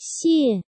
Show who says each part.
Speaker 1: 谢